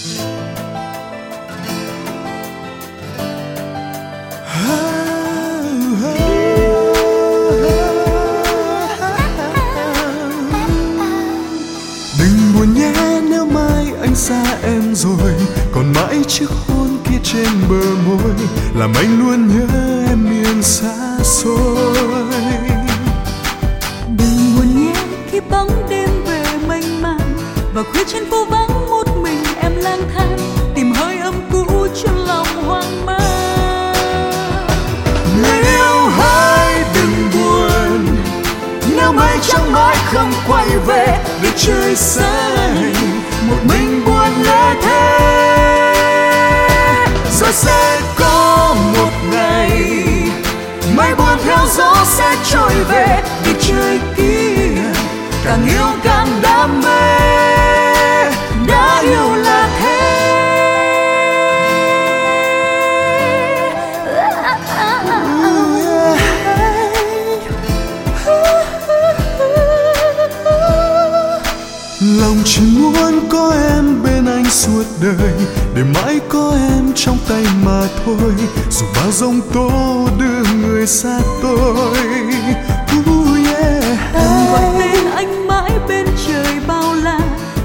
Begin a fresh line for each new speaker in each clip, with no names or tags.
đừng buồn nhé, nếu mai anh xa em rồi, còn mãi chiếc hôn kia trên bờ môi, làm anh luôn nhớ em miền xa xôi.
Đừng buồn nhé, khi bóng đêm về mênh mang, và khuya trên
yêu mây trắng mãi không quay về để trời xanh? Một mình buồn lẽ thế. Rồi sẽ có một ngày mây buồn theo gió sẽ trôi về để trời kia. Càng yêu càng muốn có em bên anh suốt đời để mãi có em trong tay mà thôi. Dù bao giông tố đưa người xa tôi. Ooh, yeah.
em gọi tên anh mãi bên trời bao la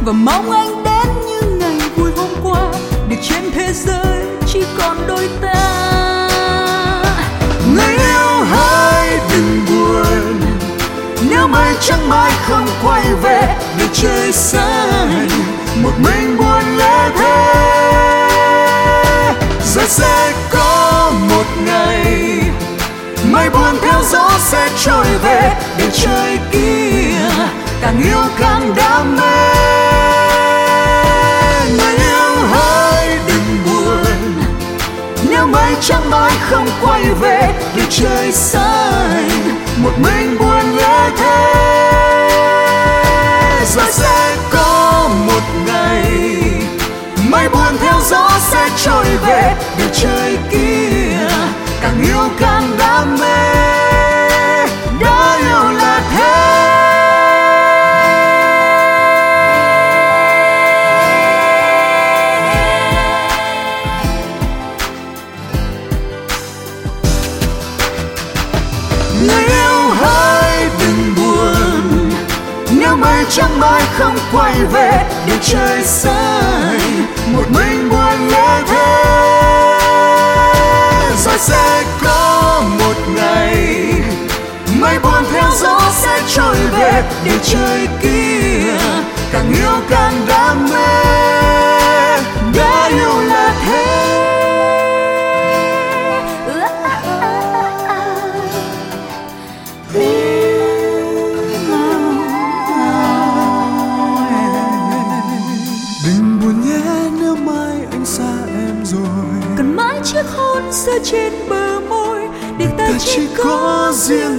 và mong anh đến như ngày vui hôm qua. Để trên thế giới chỉ còn đôi ta.
Nếu trắng mãi không quay về để trời xanh một mình buồn lẽ thế rồi sẽ có một ngày mây buồn theo gió sẽ trôi về để trời kia, càng yêu càng đam mê. Người yêu hãy đừng buồn, nếu mây trắng mãi không quay về để trời xanh ngày buồn theo gió sẽ trôi về bầu trời kia, càng yêu càng đam mê, đã yêu là thế. Người yêu chẳng mai mãi không quay về, để trời xanh, một mình buồn lẻ thế. Rồi sẽ có một ngày, mây buồn theo gió sẽ trôi về, để trời kia càng yêu càng đam mê.
Chiếc hôn xưa trên bờ môi để ta
ta chỉ có riêng